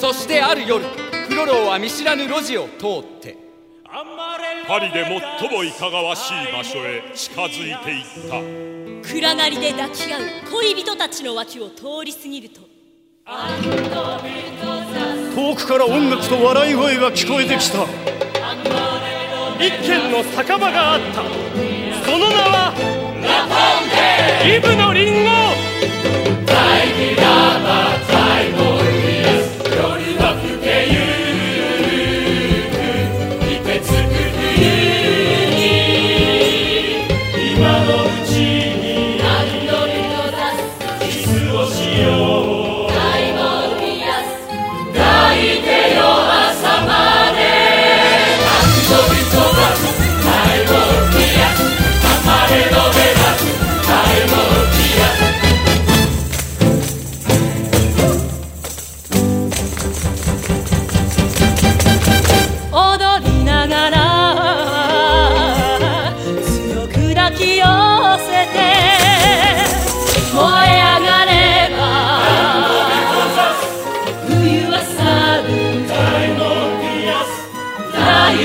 そしてある夜クロロは見知らぬ路地を通ってパリで最もいかがわしい場所へ近づいていった。暗がりで抱き合う恋人たちの脇を通り過ぎると遠くから音楽と笑い声が聞こえてきた。一軒の酒場があった。その名はラポンデイブのリ sobre todo.